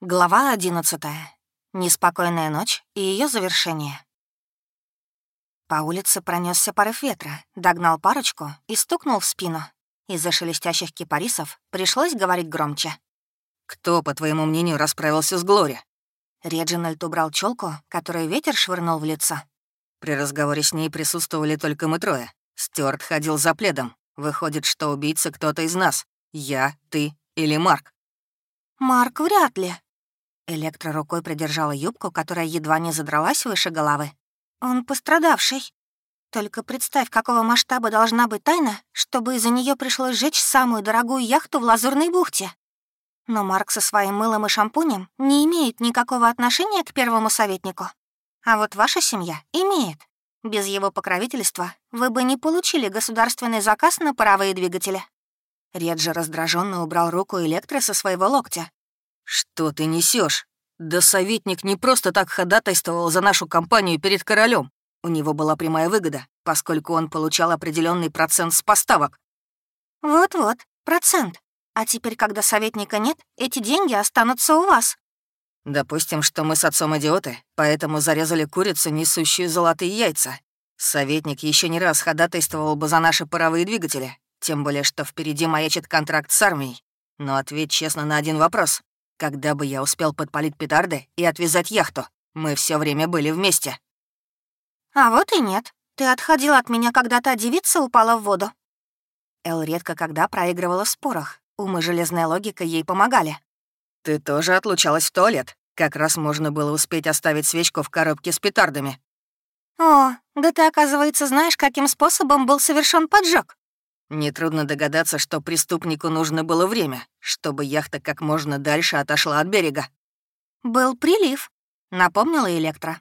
Глава 11. Неспокойная ночь и ее завершение. По улице пронесся порыв ветра, догнал парочку и стукнул в спину. Из-за шелестящих кипарисов пришлось говорить громче. «Кто, по твоему мнению, расправился с Глори?» Реджинальд убрал челку, которую ветер швырнул в лицо. При разговоре с ней присутствовали только мы трое. Стюарт ходил за пледом. Выходит, что убийца кто-то из нас. Я, ты или Марк. «Марк вряд ли», Электро рукой придержала юбку, которая едва не задралась выше головы. «Он пострадавший. Только представь, какого масштаба должна быть тайна, чтобы из-за нее пришлось сжечь самую дорогую яхту в Лазурной бухте. Но Марк со своим мылом и шампунем не имеет никакого отношения к первому советнику. А вот ваша семья имеет. Без его покровительства вы бы не получили государственный заказ на паровые двигатели». Реджи раздраженно убрал руку Электро со своего локтя «Что ты несешь? Да советник не просто так ходатайствовал за нашу компанию перед королем. У него была прямая выгода, поскольку он получал определенный процент с поставок». «Вот-вот, процент. А теперь, когда советника нет, эти деньги останутся у вас». «Допустим, что мы с отцом идиоты, поэтому зарезали курицу, несущую золотые яйца. Советник еще не раз ходатайствовал бы за наши паровые двигатели, тем более, что впереди маячит контракт с армией. Но ответь честно на один вопрос. Когда бы я успел подпалить петарды и отвязать яхту? Мы все время были вместе. А вот и нет. Ты отходил от меня, когда та девица упала в воду. Эл редко когда проигрывала в спорах. Ум и железная логика ей помогали. Ты тоже отлучалась в туалет. Как раз можно было успеть оставить свечку в коробке с петардами. О, да ты, оказывается, знаешь, каким способом был совершен поджог. Нетрудно догадаться, что преступнику нужно было время, чтобы яхта как можно дальше отошла от берега. «Был прилив», — напомнила Электро.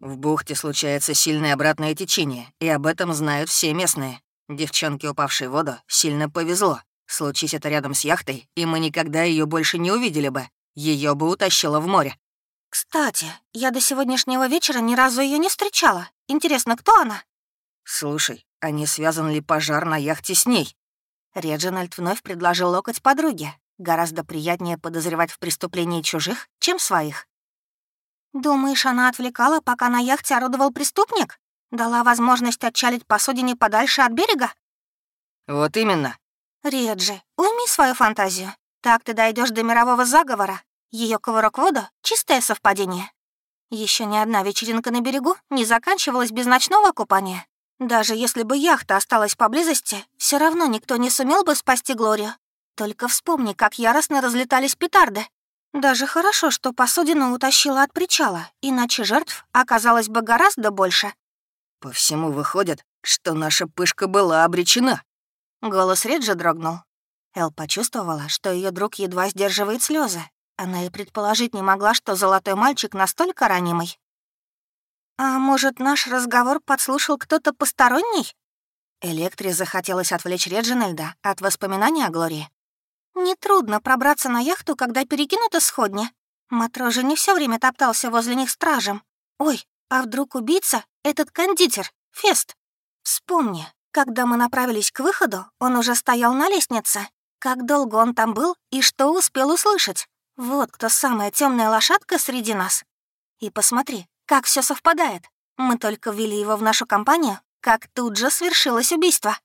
В бухте случается сильное обратное течение, и об этом знают все местные. Девчонке, упавшей в воду, сильно повезло. Случись это рядом с яхтой, и мы никогда ее больше не увидели бы. Ее бы утащило в море. «Кстати, я до сегодняшнего вечера ни разу ее не встречала. Интересно, кто она?» «Слушай, а не связан ли пожар на яхте с ней? Реджинальд вновь предложил локоть подруге. Гораздо приятнее подозревать в преступлении чужих, чем своих. «Думаешь, она отвлекала, пока на яхте орудовал преступник? Дала возможность отчалить посудине подальше от берега?» «Вот именно». «Реджи, уйми свою фантазию. Так ты дойдешь до мирового заговора. Ее ковырок в воду — чистое совпадение. Еще ни одна вечеринка на берегу не заканчивалась без ночного купания. Даже если бы яхта осталась поблизости, все равно никто не сумел бы спасти Глорию. Только вспомни, как яростно разлетались петарды. Даже хорошо, что посудину утащила от причала, иначе жертв оказалось бы гораздо больше. По всему выходит, что наша пышка была обречена. Голос Реджи дрогнул. Эл почувствовала, что ее друг едва сдерживает слезы. Она и предположить не могла, что золотой мальчик настолько ранимый. «А может, наш разговор подслушал кто-то посторонний?» Электре захотелось отвлечь Реджинальда от воспоминаний о Глории. «Нетрудно пробраться на яхту, когда перекинуты сходни. Матро же не все время топтался возле них стражем. Ой, а вдруг убийца — этот кондитер, Фест? Вспомни, когда мы направились к выходу, он уже стоял на лестнице. Как долго он там был и что успел услышать? Вот кто самая темная лошадка среди нас. И посмотри, как все совпадает. Мы только ввели его в нашу компанию, как тут же свершилось убийство.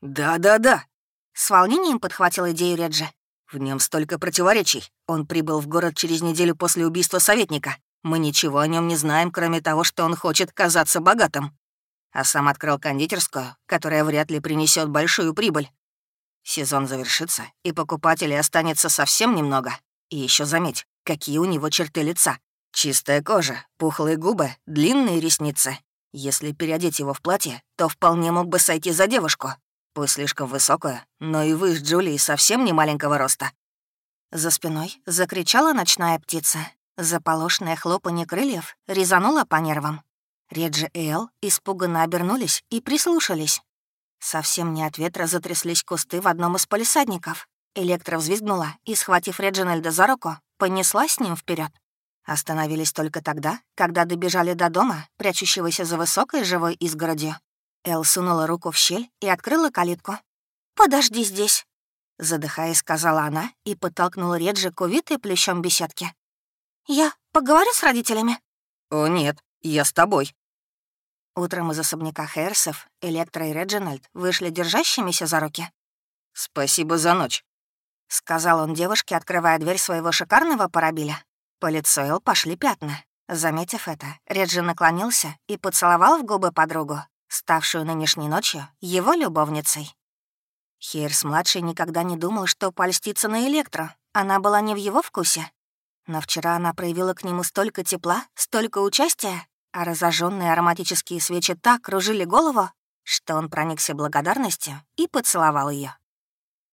«Да-да-да», — с волнением подхватил идею Реджи. «В нем столько противоречий. Он прибыл в город через неделю после убийства советника. Мы ничего о нем не знаем, кроме того, что он хочет казаться богатым. А сам открыл кондитерскую, которая вряд ли принесет большую прибыль. Сезон завершится, и покупателей останется совсем немного. И еще заметь, какие у него черты лица. Чистая кожа, пухлые губы, длинные ресницы. Если переодеть его в платье, то вполне мог бы сойти за девушку. Пусть слишком высокую, но и вы с Джулией совсем не маленького роста. За спиной закричала ночная птица. Заполошное хлопанье крыльев резануло по нервам. Реджи и Эл испуганно обернулись и прислушались. Совсем не от ветра затряслись кусты в одном из полисадников. Электро взвизгнула и, схватив Реджинальда за руку, понесла с ним вперед. Остановились только тогда, когда добежали до дома, прячущегося за высокой живой изгородью. Эл сунула руку в щель и открыла калитку. «Подожди здесь». Задыхаясь, сказала она и подтолкнула Реджи к увитой плющом беседке. «Я поговорю с родителями?» «О, нет, я с тобой». Утром из особняка Хэрсов Электро и Реджинальд вышли держащимися за руки. «Спасибо за ночь», — сказал он девушке, открывая дверь своего шикарного парабиля. По лицу Эл пошли пятна. Заметив это, Реджи наклонился и поцеловал в губы подругу, ставшую нынешней ночью его любовницей. Хейрс-младший никогда не думал, что польстится на Электро. Она была не в его вкусе. Но вчера она проявила к нему столько тепла, столько участия, а разожженные ароматические свечи так кружили голову, что он проникся благодарностью и поцеловал ее.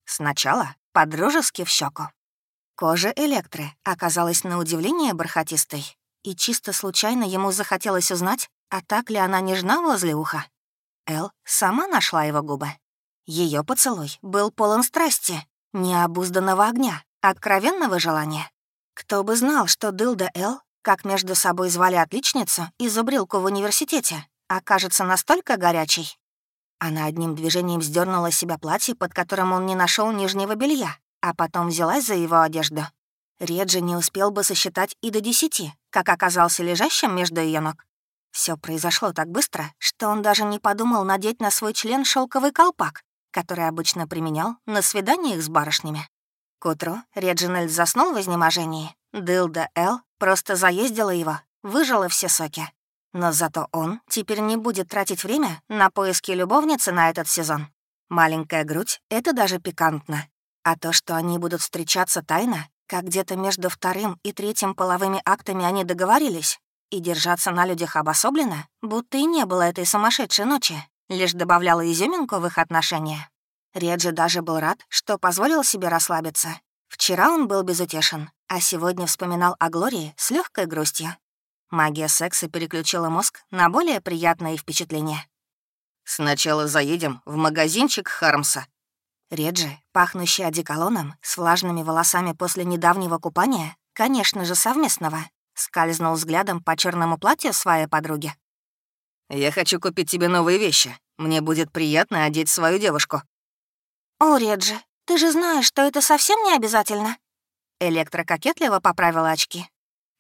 Сначала подружески в щеку. Кожа Электры оказалась на удивление бархатистой, и чисто случайно ему захотелось узнать, а так ли она нежна возле уха. Эл сама нашла его губы. Ее поцелуй был полон страсти, необузданного огня, откровенного желания. Кто бы знал, что Дылда Эл, как между собой звали отличницу и зубрилку в университете, окажется настолько горячей. Она одним движением сдернула себя платье, под которым он не нашел нижнего белья, а потом взялась за его одежду. Реджи не успел бы сосчитать и до десяти, как оказался лежащим между ее ног. Все произошло так быстро, что он даже не подумал надеть на свой член шелковый колпак, который обычно применял на свиданиях с барышнями. К утру Реджинальд заснул в изнеможении. Дылда Эл просто заездила его, выжила все соки. Но зато он теперь не будет тратить время на поиски любовницы на этот сезон. Маленькая грудь — это даже пикантно. А то, что они будут встречаться тайно, как где-то между вторым и третьим половыми актами они договорились, и держаться на людях обособленно, будто и не было этой сумасшедшей ночи, лишь добавляла изюминку в их отношения. Реджи даже был рад, что позволил себе расслабиться. Вчера он был безутешен, а сегодня вспоминал о Глории с легкой грустью. Магия секса переключила мозг на более приятные впечатления. «Сначала заедем в магазинчик Хармса». Реджи, пахнущий одеколоном, с влажными волосами после недавнего купания, конечно же, совместного, скользнул взглядом по черному платью своей подруги. «Я хочу купить тебе новые вещи. Мне будет приятно одеть свою девушку». «О, Реджи, ты же знаешь, что это совсем не обязательно». Электро кокетливо поправила очки.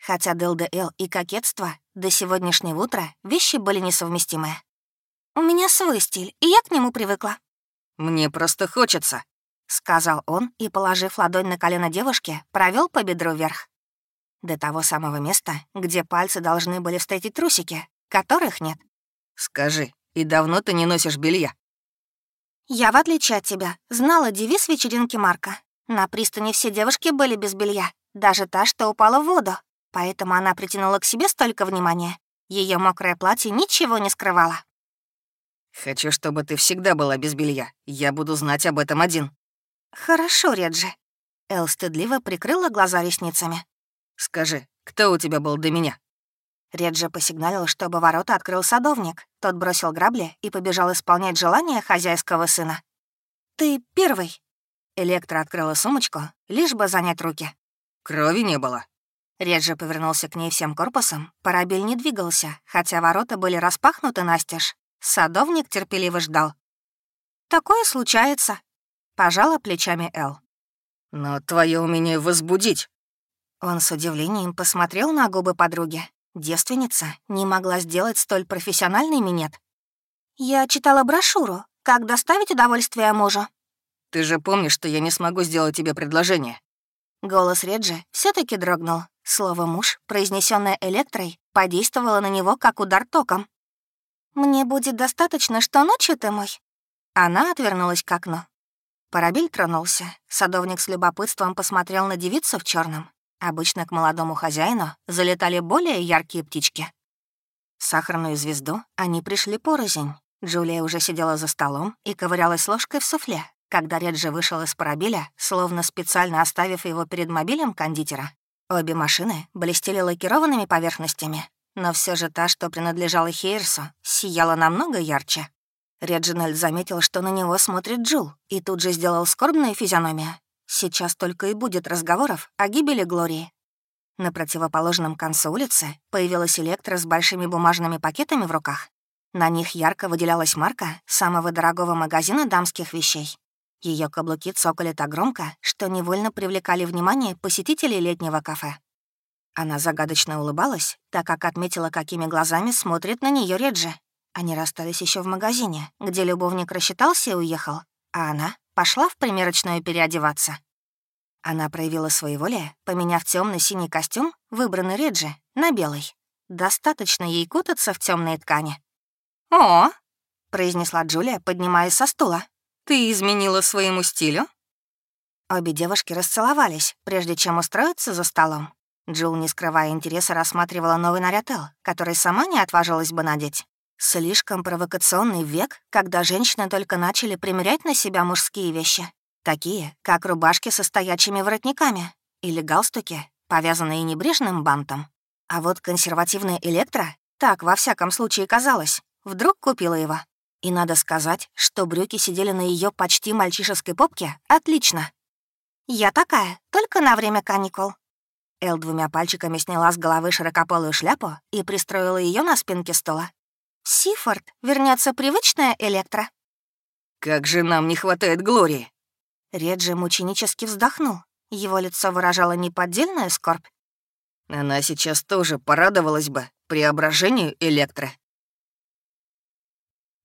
Хотя Делда Эл и кокетство до сегодняшнего утра вещи были несовместимые. «У меня свой стиль, и я к нему привыкла». «Мне просто хочется», — сказал он и, положив ладонь на колено девушки, провел по бедру вверх. До того самого места, где пальцы должны были встретить трусики, которых нет. «Скажи, и давно ты не носишь белья? «Я, в отличие от тебя, знала девиз вечеринки Марка. На пристани все девушки были без белья, даже та, что упала в воду. Поэтому она притянула к себе столько внимания. Ее мокрое платье ничего не скрывало. «Хочу, чтобы ты всегда была без белья. Я буду знать об этом один». «Хорошо, Реджи». Эл стыдливо прикрыла глаза ресницами. «Скажи, кто у тебя был до меня?» Реджи посигналил, чтобы ворота открыл садовник. Тот бросил грабли и побежал исполнять желание хозяйского сына. «Ты первый». Электро открыла сумочку, лишь бы занять руки. «Крови не было». Реджи повернулся к ней всем корпусом. Парабель не двигался, хотя ворота были распахнуты настежь. Садовник терпеливо ждал. «Такое случается», — пожала плечами Эл. «Но твое умение возбудить». Он с удивлением посмотрел на губы подруги. Девственница не могла сделать столь профессиональный минет. «Я читала брошюру. Как доставить удовольствие мужу?» «Ты же помнишь, что я не смогу сделать тебе предложение?» Голос Реджи все таки дрогнул. Слово «муж», произнесенное электрой, подействовало на него как удар током. «Мне будет достаточно, что ночью ты мой?» Она отвернулась к окну. Парабель тронулся. Садовник с любопытством посмотрел на девицу в черном. Обычно к молодому хозяину залетали более яркие птички. сахарную звезду они пришли порознь. Джулия уже сидела за столом и ковырялась ложкой в суфле, когда Реджи вышел из парабеля, словно специально оставив его перед мобилем кондитера. Обе машины блестели лакированными поверхностями, но все же та, что принадлежала Хейрсу, сияла намного ярче. Реджинальд заметил, что на него смотрит Джул, и тут же сделал скорбную физиономию, Сейчас только и будет разговоров о гибели Глории. На противоположном конце улицы появилась Электра с большими бумажными пакетами в руках. На них ярко выделялась марка самого дорогого магазина дамских вещей. Ее каблуки цокали так громко, что невольно привлекали внимание посетителей летнего кафе. Она загадочно улыбалась, так как отметила, какими глазами смотрит на нее Реджи. Они расстались еще в магазине, где любовник рассчитался и уехал, а она пошла в примерочную переодеваться. Она проявила своеволие, поменяв темно синий костюм, выбранный Реджи, на белый. Достаточно ей кутаться в темные ткани. «О!» — произнесла Джулия, поднимаясь со стула. «Ты изменила своему стилю?» Обе девушки расцеловались, прежде чем устроиться за столом. Джул, не скрывая интереса, рассматривала новый наряд Эл, который сама не отважилась бы надеть. Слишком провокационный век, когда женщины только начали примерять на себя мужские вещи. Такие, как рубашки со стоячими воротниками или галстуки, повязанные небрежным бантом. А вот консервативная электро, так во всяком случае казалось, вдруг купила его. И надо сказать, что брюки сидели на ее почти мальчишеской попке отлично. «Я такая, только на время каникул», Эл двумя пальчиками сняла с головы широкополую шляпу и пристроила ее на спинке стола. «Сифорд, вернется привычная электро». «Как же нам не хватает Глории!» Реджи мученически вздохнул. Его лицо выражало неподдельную скорбь. «Она сейчас тоже порадовалась бы преображению электро.